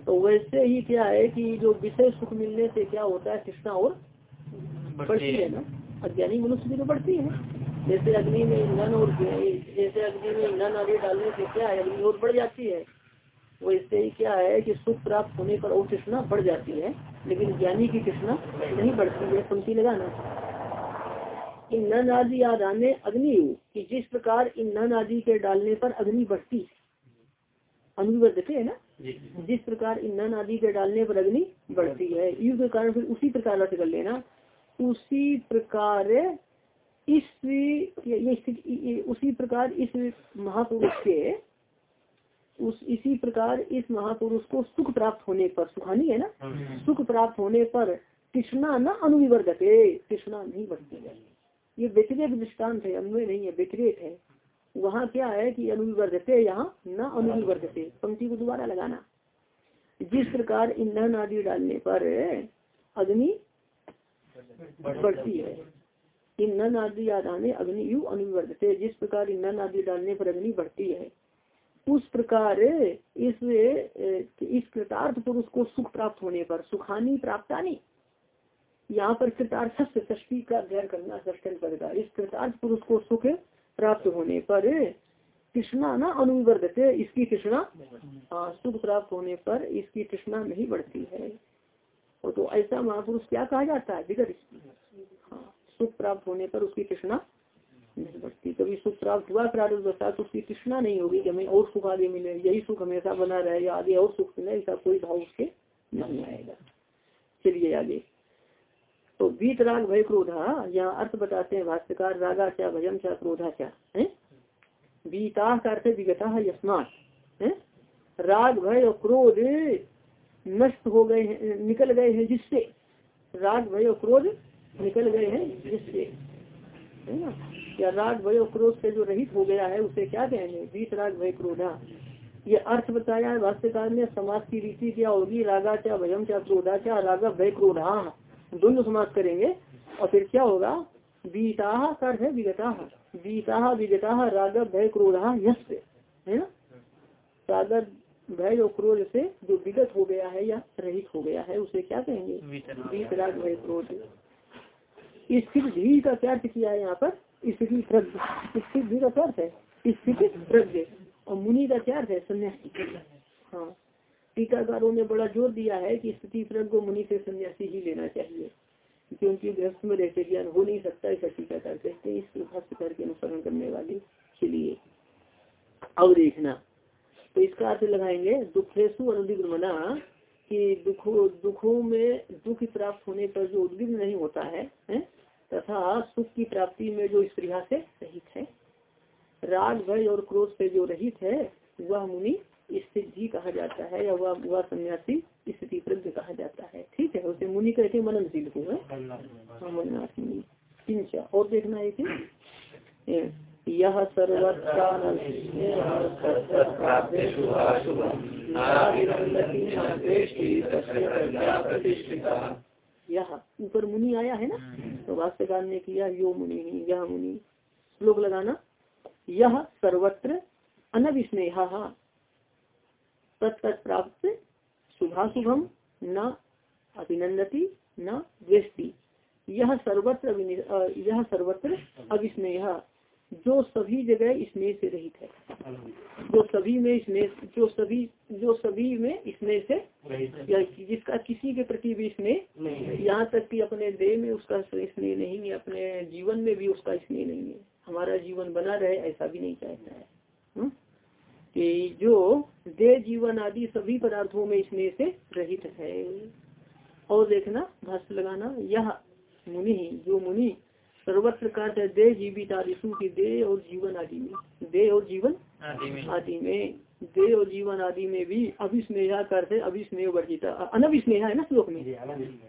तो वैसे ही क्या है कि जो विषय सुख मिलने से क्या होता है कृष्णा और बढ़ती है। ना? अज्ञानी मनुष्य की तो बढ़ती है। जैसे अग्नि में ईंधन और जैसे अग्नि में ईंधन आदि डालने से क्या है अग्नि और बढ़ जाती है। वैसे ही क्या है कि सुख प्राप्त होने पर और कृष्णा बढ़ जाती है। लेकिन ज्ञानी की कृष्णा नहीं बढ़ती है पंक्ति लगाना। ईंधन आदि आदाने अग्नि कि जिस प्रकार ईंधन आदि के डालने पर अग्नि बढ़ती है अनुवर्धते है ना? जिस प्रकार ईंधन आदि के डालने पर अग्नि बढ़ती है युग के कारण फिर उसी प्रकार अर्थ कर लेना। उसी प्रकार इस ये उसी प्रकार इस महापुरुष के उस इसी प्रकार इस महापुरुष को सुख प्राप्त होने पर सुखानी है ना? सुख प्राप्त होने पर कृष्णा न अनुविवर्गते कृष्णा नहीं बढ़ती है। ये व्यतिरेक दृष्टांत है अन्वय नहीं है व्यतिरेक है। वहाँ क्या है कि अनुविवर्गते यहाँ न अनुविवर्गते पंक्ति को दोबारा लगाना। जिस प्रकार ईंधन आदि डालने पर अग्नि बढ़ती है। ईंधन आदि आदाने अग्नि यु अनुवर्धते जिस प्रकार ईंधन आदि डालने पर अग्नि बढ़ती है उस प्रकार इस इस कृतार्थ पुरुष को सुख प्राप्त होने पर, सुखानी प्राप्त नहीं। यहाँ पर कृतार्थ षष्टी का अध्ययन करना षष्टन पद का इस कृतार्थ पुरुष को सुख प्राप्त होने पर कृष्णा ना अनुवर्धते इसकी कृष्णा हाँ सुख प्राप्त होने पर इसकी कृष्णा नहीं बढ़ती है। और तो ऐसा महापुरुष क्या कहा जाता है? विगत। हाँ सुख प्राप्त होने पर उसकी कृष्णा बढ़ती कभी सुख प्राप्त हुआ प्रारूप तो उसकी कृष्णा नहीं होगी कि हमें और सुख आगे मिले, यही सुख हमेशा बना रहे, या आगे और सुख मिले, ऐसा कोई भाव उसके नहीं आएगा। चलिए आगे। तो बीत राग भय क्रोधा, यहाँ अर्थ बताते हैं भाष्यकार, रागा क्या भयम क्या, क्रोधा क्या, है? बीता अर्थ विगता है? यस्मात राग भय और क्रोध नष्ट हो गए हैं, निकल गए हैं जिससे? राग भय और क्रोध निकल गए हैं जिससे? है ना? या राग भय और क्रोध से जो रहित हो गया है उसे क्या कहेंगे? बीस राग भय क्रोधा ये अर्थ बताया है भाष्यकार ने समाज की रीति क्या होगी? रागा क्या भयम क्या क्रोधा क्या? रागा भय क्रोधा दोनों समाज करेंगे और फिर क्या होगा? बीता का अर्थ है विगता। बीता विगता राग भय क्रोधा यश है ना? सागर भय और क्रोध से जो विगत हो गया है या रहित हो गया है उसे क्या कहेंगे? बीत राग भय क्रोध स्थिर धी का क्या किया है यहाँ पर? स्थिति स्थित धी का क्या अर्थ है। स्थिति प्रज्ञ और मुनि का क्या है सन्यासी हाँ। टीकाकारों ने बड़ा ज़ोर दिया है कि स्थिति प्रज्ञ मुनि से सन्यासी ही लेना चाहिए। क्योंकि गृहस्थ में रहते ज्ञान हो नहीं सकता ऐसा टीकाकार कहते हैं। इस भाष्य करके अनुसरण करने वाले के लिए। अब देखना। तो इसका अर्थ लगाएँगे दुखेशु अनुदिग्रमना कि दुखों दुखों में दुख प्राप्त होने पर जो उद्विग्न नहीं होता है, है? तथा सुख की प्राप्ति में जो स्त्रिया से रहित है। राग भय और क्रोध से जो रहित है वह मुनि स्थिति कहा जाता है या वह वह सन्यासी स्थिति प्रज्ञ कहा जाता है। ठीक है उसे मुनि कहते हैं मननशील को है? मननाथ मुनि। और देखना है कि? यह सर्वत्र यह ऊपर मुनि आया है ना? तो भाष्यकार ने किया यो मुनि यह मुनि। श्लोक लगाना। यह सर्वत्र अनविस्नेहा। तत्प्राप्त शुभाशुभम न अभिनंदती न द्वेष्टि। यह सर्वत्र यह सर्वत्र अविस्नेह। जो सभी जगह स्नेह से रहित है। जो सभी में स्नेह जो सभी जो सभी में स्नेह से या जिसका किसी के प्रति भी स्नेह यहाँ तक कि अपने देह में उसका स्नेह नहीं है अपने जीवन में भी उसका स्नेह नहीं है। हमारा जीवन बना रहे ऐसा भी नहीं चाहता है। हुँ? कि जो देह जीवन आदि सभी पदार्थों में स्नेह से रहित है। और देखना भाष्य लगाना यह मुनि जो मुनि सर्वत्र का दे जीवित आदिशु की देह और जीवन आदि में। देह और जीवन आदि में। देह और जीवन आदि में भी अभिस्नेहा करते अभिस्नेह वर्जिता। अनभिस्नेहा है ना श्लोक में?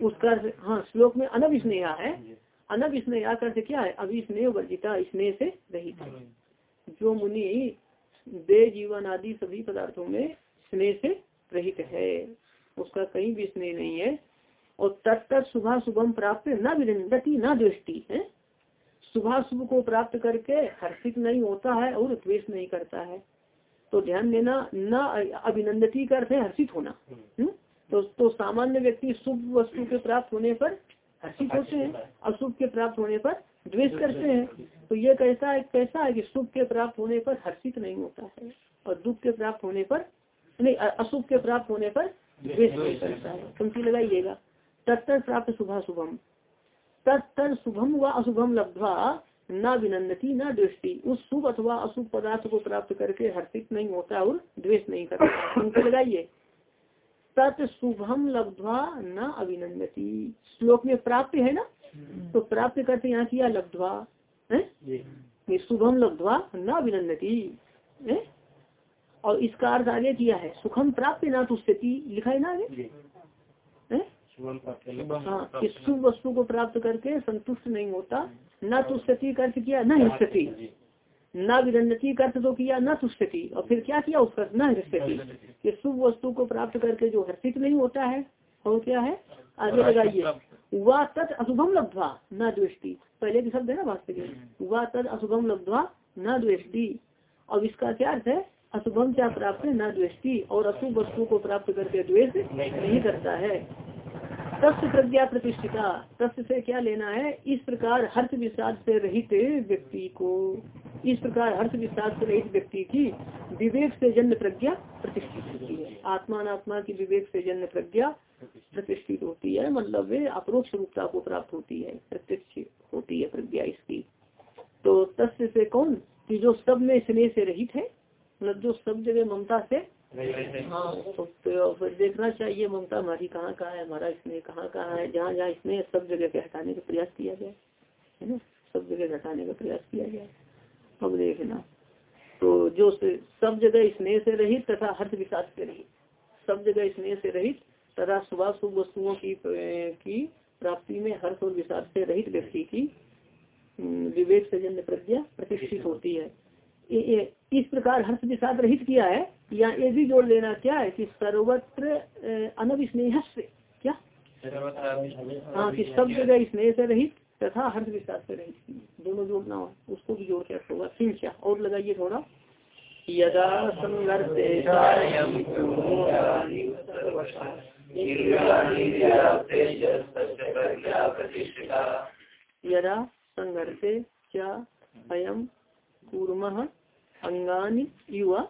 उसका हाँ श्लोक में अनभिस्नेहा है। अनभिस्नेहा करते क्या है? अभिस्नेह वर्जिता स्नेह से रहित जो। मुनि दे जीवन आदि सभी पदार्थों में स्नेह से रहित है। उसका कहीं भी स्नेह नहीं है। और तत्त शुभ शुभम प्राप्त न विरंदती न दृष्टि है। शुभ शुभ को प्राप्त करके हर्षित नहीं होता है और द्वेष नहीं करता है। तो ध्यान देना न अभिनंदती का अर्थ है हर्षित होना। हम्म? तो तो सामान्य व्यक्ति शुभ वस्तु के प्राप्त होने पर हर्षित होते हैं अशुभ के प्राप्त होने पर द्वेष करते हैं। तो ये कैसा है कैसा है कि शुभ के प्राप्त होने पर हर्षित नहीं होता है और दुख के प्राप्त होने पर नहीं अशुभ के प्राप्त होने पर द्वेष नहीं करता है। पंक्ति लगाइएगा तत्तर प्राप्त शुभा शुभम। तत्तर शुभम व अशुभम लब्धवा न विनंदती न दृष्टि। उस शुभ अथवा अशुभ पदार्थ को प्राप्त करके हर्षित नहीं होता और द्वेष नहीं करता। पंक्ति लगाइए। तत् शुभम लब्धवा न अभिनंदती श्लोक में प्राप्त है ना? तो प्राप्त करते यहाँ किया? लब्धवा। है? शुभम लब्धवा न अभिनंदती और इसका अर्थ आगे किया है? सुखम प्राप्त ना तो लिखा है ना आगे? हाँ शुभ वस्तु को प्राप्त करके संतुष्ट नहीं होता न तुष्टि का अर्थ किया न हिस्सती न विदन्नति अर्थ तो किया न तुष्टि और फिर क्या किया उसका? न हिस्सती शुभ वस्तु को प्राप्त करके जो हर्षित नहीं होता है और क्या है? आगे लगाइए। वह तत् अशुभम लब्धवा न दृष्टि पहले भी शब्द है ना वास्तविक वह तत् अशुभम लब्धवा न दृष्टि और इसका क्या अर्थ है? अशुभम क्या प्राप्त है न द्वेष्टि। और अशुभ वस्तु को प्राप्त करके द्वेष नहीं करता है। तस्व प्रज्ञा प्रतिष्ठिता। तस्व से क्या लेना है? इस प्रकार हर्ष विषाद से रहित व्यक्ति को। इस प्रकार हर्ष विषाद से रहित व्यक्ति की विवेक से जन्म प्रज्ञा प्रतिष्ठित होती है। आत्मा अनात्मा की विवेक से जन्म प्रज्ञा प्रतिष्ठित होती है। मतलब वे अप्रोक्ष रूपता को प्राप्त होती है। प्रत्यक्ष होती है प्रज्ञा इसकी। तो तस्व से कौन? कि जो सब में स्नेह से रहित है मतलब जो सब जगह ममता से हाँ तो फिर देखना चाहिए, ममता, हमारी कहाँ कहाँ है, हमारा स्नेह कहाँ कहाँ है, जहाँ जहाँ स्नेह सब जगह पे हटाने का प्रयास किया गया है ना? सब जगह हटाने का प्रयास किया गया अब देखना। तो जो सब जगह स्नेह से रहित तथा हर्ष विकास से रहित। सब जगह स्नेह से रहित तथा शुभ शुभ वस्तुओं की की प्राप्ति में हर्ष और विषाद से रहित व्यक्ति की विवेक से जन्य प्रज्ञा प्रतिष्ठित होती है। इस प्रकार हर्ष विषाद रहित किया है या ये भी जोड़ लेना क्या है कि सर्वत्र अनविस्नेह से क्या? हाँ कि सब जगह स्नेह से रहित तथा हर्ष विषाद से रहित। दोनों जोड़ना हो उसको भी जोड़ के होगा सिंचा और लगाइए थोड़ा। यदा संघर्ष यदा संघर्षे क्या अयम कूर्म अंगानी युवा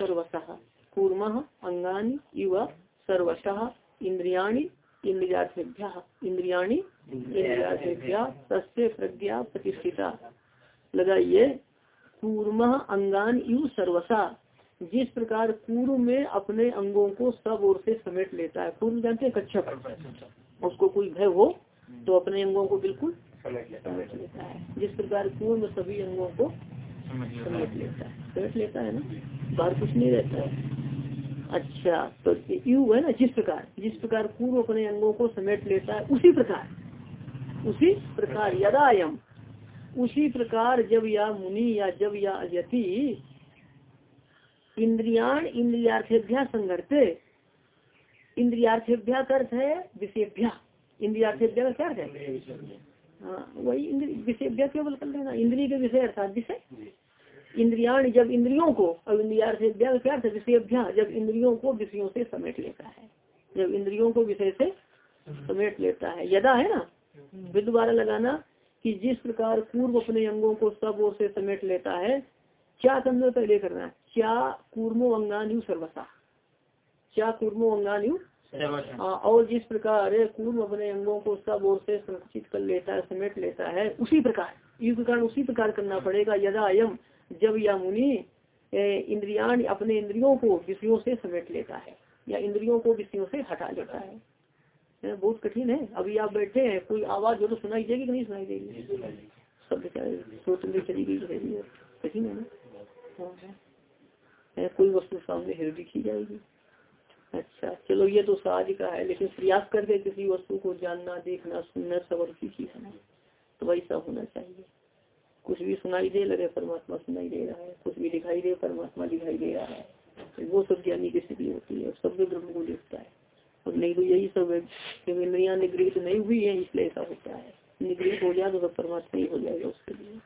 सर्वतः कूर्म अंगानी युवा सर्वतः इंद्रियाणी इंद्रियाभ्या इंद्रियाणी इंद्रियाभ्या तस्य प्रज्ञा प्रतिष्ठिता। लगाइए कूर्म अंगान यु सर्वसा जिस प्रकार पूर्व में अपने अंगों को सब ओर से समेट लेता है पूर्व जानते हैं कच्छप? उसको कोई भय हो तो अपने अंगों को बिल्कुल समेट लेता है। जिस प्रकार पूर्व सभी अंगों को समेट लेता है। समेट लेता है ना? बाहर कुछ नहीं रहता है। अच्छा तो यू है ना जिस प्रकार जिस प्रकार पूर्व अपने अंगों को समेट लेता है उसी प्रकार उसी प्रकार यदायम उसी प्रकार जब या मुनि या जब या यति इंद्रियाण इंद्रियार्थेभ्या संघर्ते इंद्रियार्थेभ्या का अर्थ है विषेभ्या इंद्रियार्थेभ्या का क्या अर्थ है? हाँ वही विषय केवल कर लेना इंद्रिय के विषय अर्थात विषय। इंद्रियाण जब इंद्रियों को अब इंद्रिया से क्या विषय अभ्यास। जब इंद्रियों को विषयों से समेट लेता है। जब इंद्रियों को विषय से समेट लेता है। यदा है ना? द्वारा लगाना कि जिस प्रकार पूर्व अपने अंगों को सब ओर से समेट लेता है क्या तंत्र पहले करना है? क्या कूर्मो अंगान्यु सर्वसा? क्या कूर्मो अंगान्यु हाँ और जिस प्रकार पूर्व अपने अंगों को सब ओर से संरक्षित कर लेता है समेट लेता है उसी प्रकार। इस प्रकार उसी प्रकार करना पड़ेगा। यदा अयम जब या मुनि इंद्रियाण अपने इंद्रियों को विषयों से समेट लेता है या इंद्रियों को विषयों से हटा लेता है। बहुत कठिन है। अभी आप बैठे हैं कोई आवाज़ जो तो सुनाई देगी कि नहीं सुनाई देगी? सब सोचने चली गई कठिन है ना? हाँ, कोई वस्तु सामने हृदय की जाएगी। अच्छा चलो ये तो सहज का है लेकिन प्रयास करके किसी वस्तु को जानना देखना सुनना सबर की चीज़ है तो वैसा होना चाहिए। कुछ भी सुनाई दे लगे, परमात्मा सुनाई दे रहा है। कुछ भी दिखाई दे, परमात्मा दिखाई दे रहा है। तो वो सब ज्ञानी की स्थिति होती है सब ब्रह्म को देखता है। और नहीं तो यही सब है, क्योंकि इंद्रिया निगृहित नहीं हुई है, इसलिए ऐसा होता है। निगृहित हो जाए तो सब परमात्मा ही हो जाएगा उसके लिए।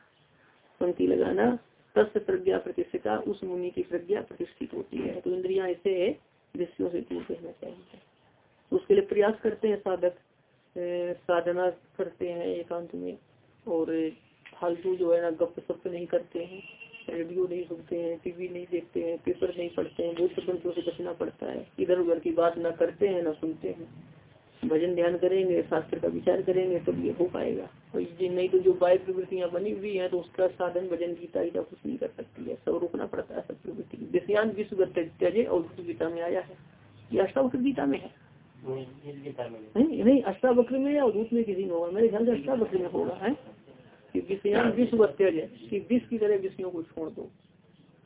पंक्ति लगाना तस्व प्रज्ञा प्रतिष्ठिता, उस मुनि की प्रज्ञा प्रतिष्ठित होती है। तो इंद्रिया ऐसे विषयों से दूर रहना चाहिए। उसके लिए प्रयास करते हैं साधक साधना करते हैं एकांत में। और फालतू जो है ना गप सप नहीं करते हैं रेडियो नहीं सुनते हैं टीवी नहीं देखते हैं पेपर नहीं पढ़ते हैं बहुत प्रबंधों से बचना पड़ता है। इधर उधर की बात ना करते हैं ना सुनते हैं। भजन ध्यान करेंगे शास्त्र का विचार करेंगे तब ये हो पाएगा। और नहीं तो जो बाह्य प्रवृत्तियाँ बनी हुई है तो उसका साधन भजन गीता गीता कुछ नहीं कर सकती है। सब रोकना पड़ता है सब प्रवृत्ति विषयान विश्व त्यजे और गीता में आया है। ये अष्टावक्र गीता में है। नहीं नहीं। अष्टावक्र में या रूप में किसी में होगा? मेरे ख्याल से अष्टावक्र में होगा है? कि विषयान विश्व त्यज कि विश्व की तरह विषयों को छोड़ दो।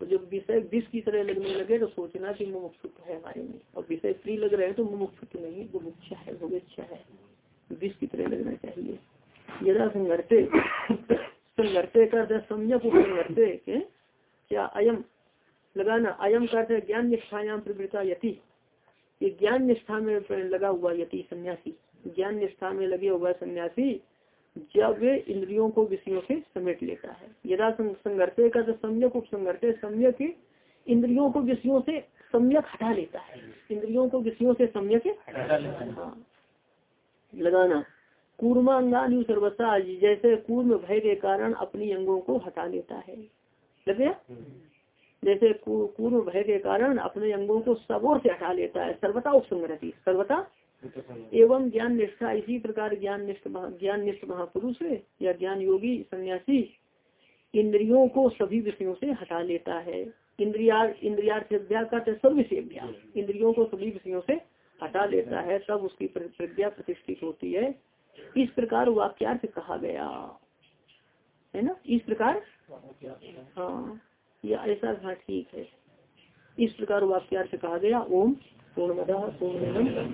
तो जब विषय विष की तरह लगने लगे तो सोचना कि मुमुक्षुत्व है हमारे में और विषय प्रिय लग रहे हैं तो मुमुक्षुत्व नहीं वो मुख्य है वो अच्छा है। विष की तरह लगना चाहिए। यदा संघर्ते संघर्ते करते, सम्यक संघर्ते क्या अयम लगाना, अयम करते ज्ञान निष्ठायाम प्रवृत्ता यति। ये ज्ञान निष्ठा में लगा हुआ यति सन्यासी। ज्ञान निष्ठा में लगे हुआ सन्यासी जब वे इंद्रियों को विषयों से समेट लेता है। यदा संघर्ष का तो सम्यक उपसंघर्ष सम्यक इंद्रियों को विषयों से सम्यक हटा लेता है। इंद्रियों को विषयों से सम्यक हाँ। लगाना। कूर्मांगान सर्वसा जैसे कूर्म भय के कारण अपनी अंगों को हटा लेता है। लग गया? जैसे कूर्म भय के कारण अपने अंगों को सबोर से हटा लेता है। सर्वता उपसंग्रति सर्वता एवं ज्ञान निष्ठा, इसी प्रकार ज्ञान निष्ठ ज्ञान निष्ठ महापुरुष या ज्ञान योगी, सन्यासी, इंद्रियों को सभी विषयों से हटा लेता है। इंद्रिया इंद्रिया का विषय इंद्रियों को सभी विषयों से हटा लेता है तब उसकी प्रज्ञा प्रतिष्ठित होती है। इस प्रकार वाक्यार्थ कहा गया। है ना? इस प्रकार? हाँ या ऐसा हाँ ठीक है। इस प्रकार वाक्यार्थ कहा गया, ओम पूर्णमद पूर्णमिदम